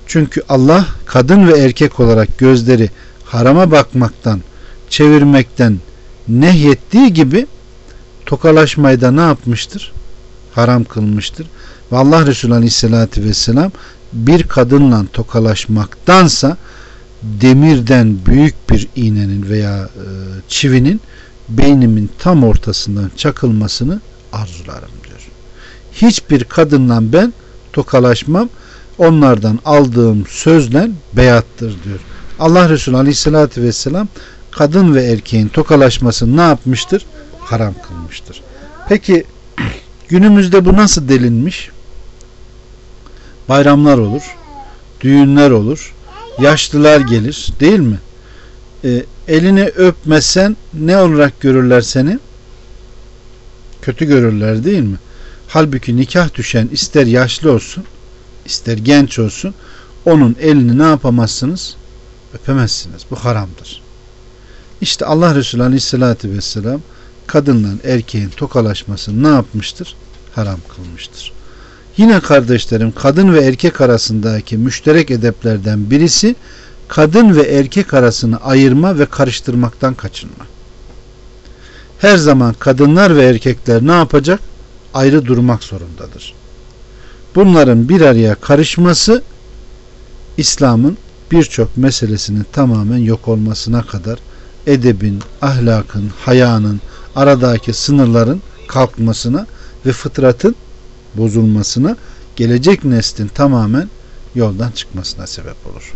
Çünkü Allah kadın ve erkek olarak gözleri harama bakmaktan, çevirmekten nehyettiği gibi tokalaşmayı da ne yapmıştır? Haram kılmıştır. Ve Allah Resulü Aleyhisselatü Vesselam bir kadınla tokalaşmaktansa demirden büyük bir iğnenin veya e, çivinin beynimin tam ortasından çakılmasını arzularım diyor. Hiçbir kadınla ben tokalaşmam. Onlardan aldığım sözle beyattır diyor. Allah Resulü Aleyhisselatü Vesselam kadın ve erkeğin tokalaşmasını ne yapmıştır? Haram kılmıştır. Peki günümüzde bu nasıl delinmiş? Bayramlar olur, düğünler olur, yaşlılar gelir değil mi? E, elini öpmesen ne olarak görürler seni? Kötü görürler değil mi? Halbuki nikah düşen ister yaşlı olsun, ister genç olsun, onun elini ne yapamazsınız? Öpemezsiniz. Bu haramdır. İşte Allah Resulü Aleyhisselatü Vesselam kadınla erkeğin tokalaşmasını ne yapmıştır? Haram kılmıştır. Yine kardeşlerim kadın ve erkek arasındaki müşterek edeplerden birisi kadın ve erkek arasını ayırma ve karıştırmaktan kaçınma. Her zaman kadınlar ve erkekler ne yapacak? Ayrı durmak zorundadır. Bunların bir araya karışması İslam'ın birçok meselesinin tamamen yok olmasına kadar edebin, ahlakın, hayanın, aradaki sınırların kalkmasına ve fıtratın bozulmasına, gelecek neslin tamamen yoldan çıkmasına sebep olur.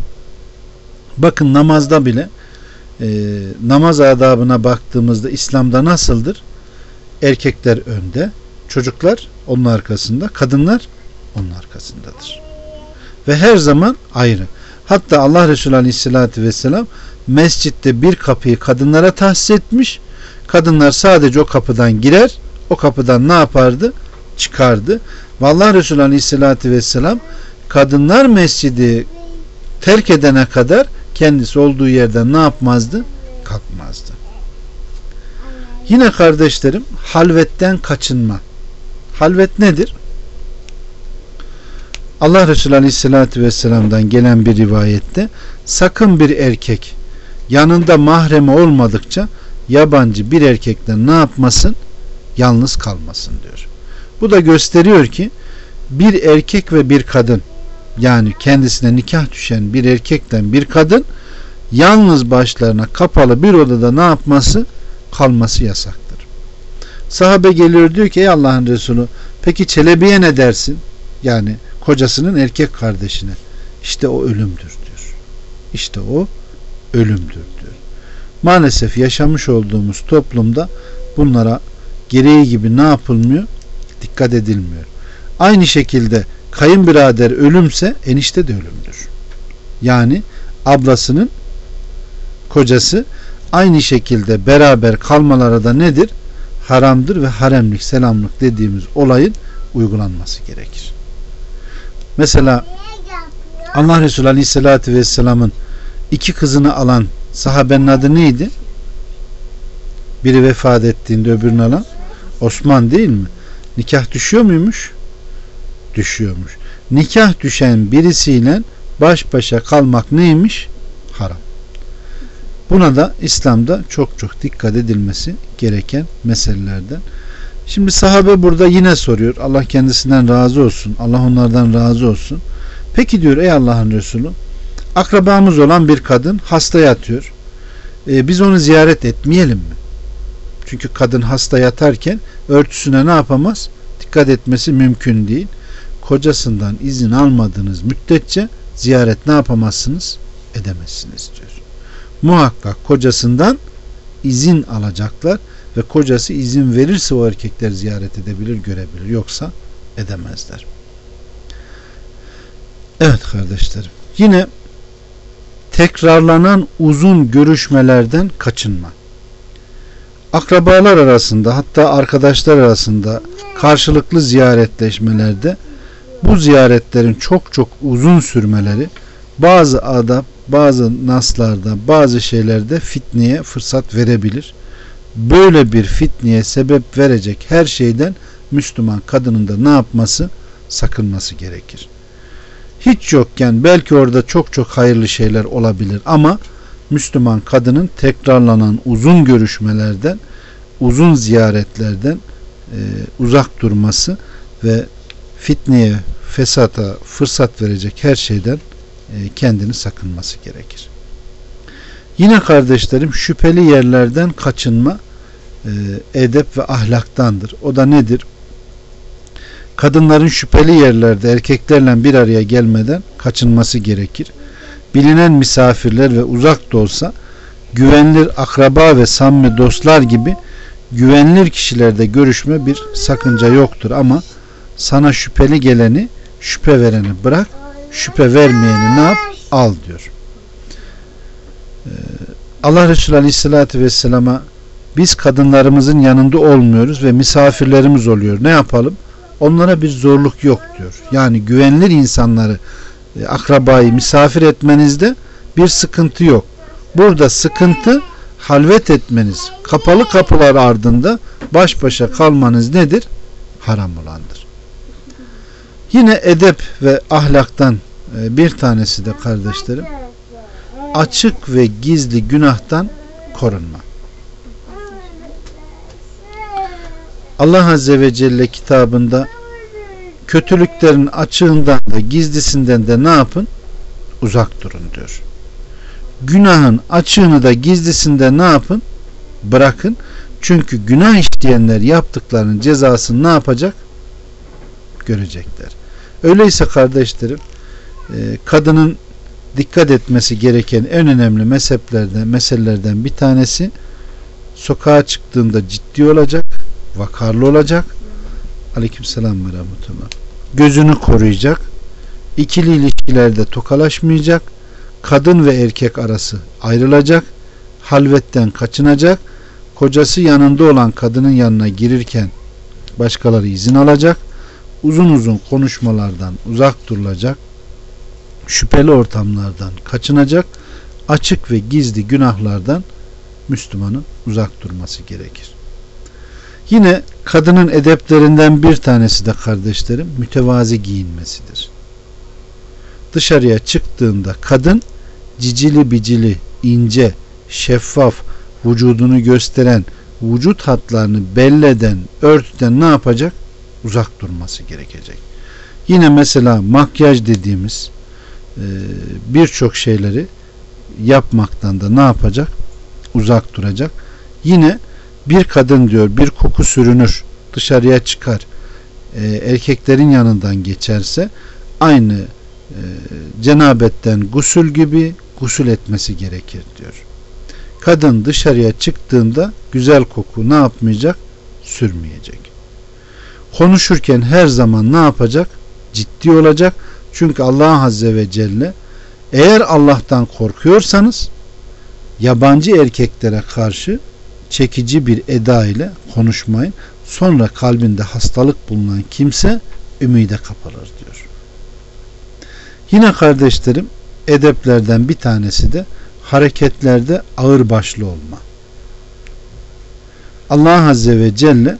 Bakın namazda bile e, namaz adabına baktığımızda İslam'da nasıldır? Erkekler önde, çocuklar onun arkasında, kadınlar onun arkasındadır. Ve her zaman ayrı. Hatta Allah Resulü Aleyhisselatü Vesselam mescitte bir kapıyı kadınlara tahsis etmiş. Kadınlar sadece o kapıdan girer, o kapıdan ne yapardı? Çıkardı. Ve Allah Resulü Aleyhisselatü Vesselam kadınlar mescidi terk edene kadar kendisi olduğu yerden ne yapmazdı? Kalkmazdı. Yine kardeşlerim halvetten kaçınma. Halvet nedir? Allah Resulü Aleyhisselatü Vesselam'dan gelen bir rivayette sakın bir erkek yanında mahremi olmadıkça yabancı bir erkekten ne yapmasın? Yalnız kalmasın diyor. Bu da gösteriyor ki bir erkek ve bir kadın yani kendisine nikah düşen bir erkekten bir kadın yalnız başlarına kapalı bir odada ne yapması? Kalması yasaktır. Sahabe geliyor diyor ki ey Allah'ın Resulü peki Çelebi'ye ne dersin? Yani kocasının erkek kardeşine. İşte o ölümdür diyor. İşte o ölümdür diyor. Maalesef yaşamış olduğumuz toplumda bunlara gereği gibi ne yapılmıyor? Dikkat edilmiyor. Aynı şekilde kayınbirader ölümse enişte de ölümdür. Yani ablasının kocası aynı şekilde beraber kalmaları da nedir? Haramdır ve haremlik, selamlık dediğimiz olayın uygulanması gerekir. Mesela Allah Resulü Aleyhisselatü Vesselam'ın iki kızını alan sahabenin adı neydi? Biri vefat ettiğinde öbürünü alan Osman değil mi? Nikah düşüyor muymuş? Düşüyormuş. Nikah düşen birisiyle baş başa kalmak neymiş? Haram. Buna da İslam'da çok çok dikkat edilmesi gereken meselelerden. Şimdi sahabe burada yine soruyor. Allah kendisinden razı olsun. Allah onlardan razı olsun. Peki diyor ey Allah'ın Resulü akrabamız olan bir kadın hasta yatıyor. Ee, biz onu ziyaret etmeyelim mi? Çünkü kadın hasta yatarken örtüsüne ne yapamaz? Dikkat etmesi mümkün değil. Kocasından izin almadığınız müddetçe ziyaret ne yapamazsınız? Edemezsiniz diyor. Muhakkak kocasından izin alacaklar ve kocası izin verirse o erkekler ziyaret edebilir, görebilir. Yoksa edemezler. Evet kardeşlerim. Yine tekrarlanan uzun görüşmelerden kaçınma. Akrabalar arasında hatta arkadaşlar arasında karşılıklı ziyaretleşmelerde bu ziyaretlerin çok çok uzun sürmeleri bazı adab, bazı naslarda, bazı şeylerde fitneye fırsat verebilir. Böyle bir fitneye sebep verecek her şeyden Müslüman kadının da ne yapması? Sakınması gerekir. Hiç yokken belki orada çok çok hayırlı şeyler olabilir ama Müslüman kadının tekrarlanan uzun görüşmelerden, uzun ziyaretlerden e, uzak durması ve fitneye, fesata fırsat verecek her şeyden e, kendini sakınması gerekir. Yine kardeşlerim şüpheli yerlerden kaçınma e, edep ve ahlaktandır. O da nedir? Kadınların şüpheli yerlerde erkeklerle bir araya gelmeden kaçınması gerekir. Bilinen misafirler ve uzak da olsa güvenilir akraba ve samimi dostlar gibi güvenilir kişilerde görüşme bir sakınca yoktur ama sana şüpheli geleni şüphe vereni bırak şüphe vermeyeni ne yap? Al diyor. Ee, Allah Resulü Aleyhisselatü Vesselam'a biz kadınlarımızın yanında olmuyoruz ve misafirlerimiz oluyor. Ne yapalım? Onlara bir zorluk yok diyor. Yani güvenilir insanları e, akrabayı misafir etmenizde bir sıkıntı yok. Burada sıkıntı halvet etmeniz, kapalı kapılar ardında baş başa kalmanız nedir? Haram olandır. Yine edep ve ahlaktan e, bir tanesi de kardeşlerim açık ve gizli günahtan korunma. Allah Azze ve Celle kitabında kötülüklerin açığından da gizlisinden de ne yapın? Uzak durun diyor. Günahın açığını da gizlisinden ne yapın? Bırakın. Çünkü günah işleyenler yaptıklarının cezasını ne yapacak? Görecekler. Öyleyse kardeşlerim e, kadının dikkat etmesi gereken en önemli mezheplerden, meselelerden bir tanesi sokağa çıktığında ciddi olacak, vakarlı olacak. Aleykümselam ve rahmetullah. Gözünü koruyacak. ikili ilişkilerde tokalaşmayacak. Kadın ve erkek arası ayrılacak. Halvetten kaçınacak. Kocası yanında olan kadının yanına girirken başkaları izin alacak. Uzun uzun konuşmalardan uzak durulacak. Şüpheli ortamlardan kaçınacak. Açık ve gizli günahlardan Müslümanın uzak durması gerekir. Yine kadının edeplerinden bir tanesi de kardeşlerim mütevazi giyinmesidir. Dışarıya çıktığında kadın cicili bicili, ince, şeffaf, vücudunu gösteren, vücut hatlarını belleden, örtüden ne yapacak? Uzak durması gerekecek. Yine mesela makyaj dediğimiz e, birçok şeyleri yapmaktan da ne yapacak? Uzak duracak. Yine bir kadın diyor bir koku sürünür dışarıya çıkar e, erkeklerin yanından geçerse aynı e, cenabetten gusül gibi gusül etmesi gerekir diyor. Kadın dışarıya çıktığında güzel koku ne yapmayacak? Sürmeyecek. Konuşurken her zaman ne yapacak? Ciddi olacak. Çünkü Allah Azze ve Celle eğer Allah'tan korkuyorsanız yabancı erkeklere karşı çekici bir eda ile konuşmayın. Sonra kalbinde hastalık bulunan kimse ümide kapılır diyor. Yine kardeşlerim edeplerden bir tanesi de hareketlerde ağır başlı olma. Allah Azze ve Celle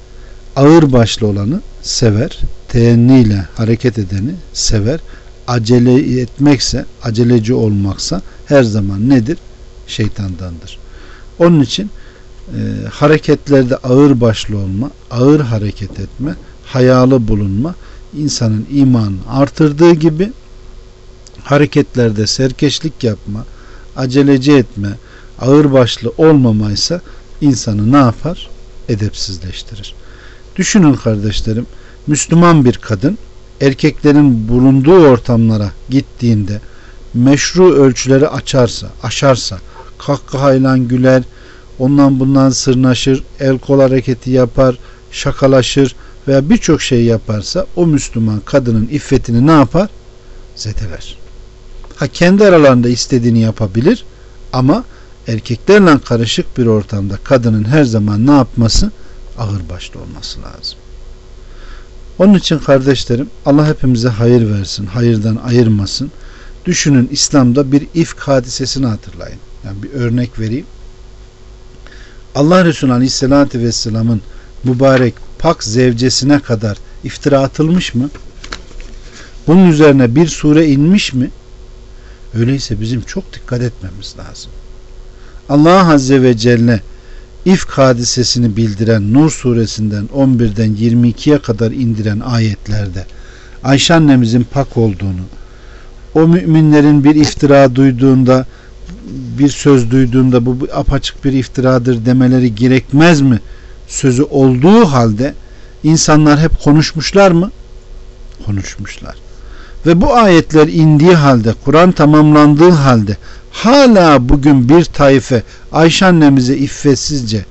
ağır başlı olanı sever, teenniyle hareket edeni sever. Acele etmekse, aceleci olmaksa her zaman nedir? Şeytandandır. Onun için e, hareketlerde ağır başlı olma, ağır hareket etme, hayalı bulunma insanın imanını artırdığı gibi hareketlerde serkeşlik yapma, aceleci etme, ağır başlı olmamaysa insanı ne yapar? Edepsizleştirir. Düşünün kardeşlerim, Müslüman bir kadın erkeklerin bulunduğu ortamlara gittiğinde meşru ölçüleri açarsa, aşarsa, kahkahayla güler, ondan bundan sırnaşır, el kol hareketi yapar, şakalaşır veya birçok şey yaparsa o Müslüman kadının iffetini ne yapar? Zedeler. Ha kendi aralarında istediğini yapabilir ama erkeklerle karışık bir ortamda kadının her zaman ne yapması? Ağır başlı olması lazım. Onun için kardeşlerim Allah hepimize hayır versin, hayırdan ayırmasın. Düşünün İslam'da bir ifk hadisesini hatırlayın. Yani bir örnek vereyim. Allah Resulü Aleyhisselatü Vesselam'ın mübarek pak zevcesine kadar iftira atılmış mı? Bunun üzerine bir sure inmiş mi? Öyleyse bizim çok dikkat etmemiz lazım. Allah Azze ve Celle ifk hadisesini bildiren Nur suresinden 11'den 22'ye kadar indiren ayetlerde Ayşe annemizin pak olduğunu, o müminlerin bir iftira duyduğunda bir söz duyduğunda bu apaçık bir iftiradır demeleri gerekmez mi? Sözü olduğu halde insanlar hep konuşmuşlar mı? Konuşmuşlar. Ve bu ayetler indiği halde, Kur'an tamamlandığı halde hala bugün bir taife Ayşe annemize iffetsizce,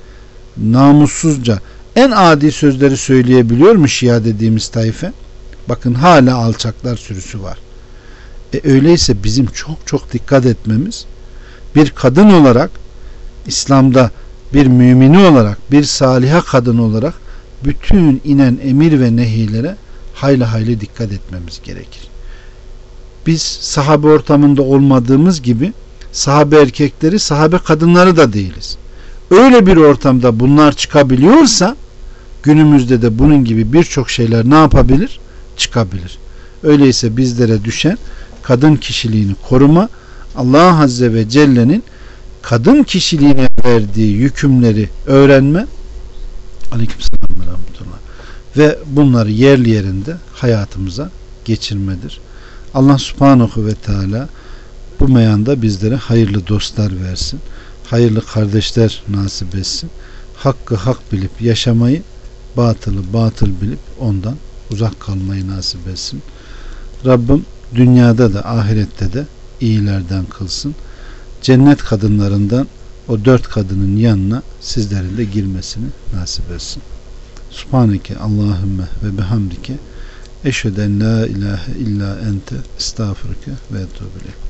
namussuzca en adi sözleri söyleyebiliyor mu Şia dediğimiz taife? Bakın hala alçaklar sürüsü var. E öyleyse bizim çok çok dikkat etmemiz bir kadın olarak İslam'da bir mümini olarak bir saliha kadın olarak bütün inen emir ve nehilere hayli hayli dikkat etmemiz gerekir. Biz sahabe ortamında olmadığımız gibi sahabe erkekleri sahabe kadınları da değiliz. Öyle bir ortamda bunlar çıkabiliyorsa günümüzde de bunun gibi birçok şeyler ne yapabilir? Çıkabilir. Öyleyse bizlere düşen kadın kişiliğini koruma, Allah Azze ve Celle'nin kadın kişiliğine verdiği yükümleri öğrenme ve ve bunları yerli yerinde hayatımıza geçirmedir. Allah Subhanahu ve Teala bu meyanda bizlere hayırlı dostlar versin. Hayırlı kardeşler nasip etsin. Hakkı hak bilip yaşamayı, batılı batıl bilip ondan uzak kalmayı nasip etsin. Rabbim dünyada da ahirette de iyilerden kılsın. Cennet kadınlarından o dört kadının yanına sizlerin de girmesini nasip etsin. Subhaneke Allahümme ve bihamdike eşheden la ilahe illa ente estağfurke ve etubile.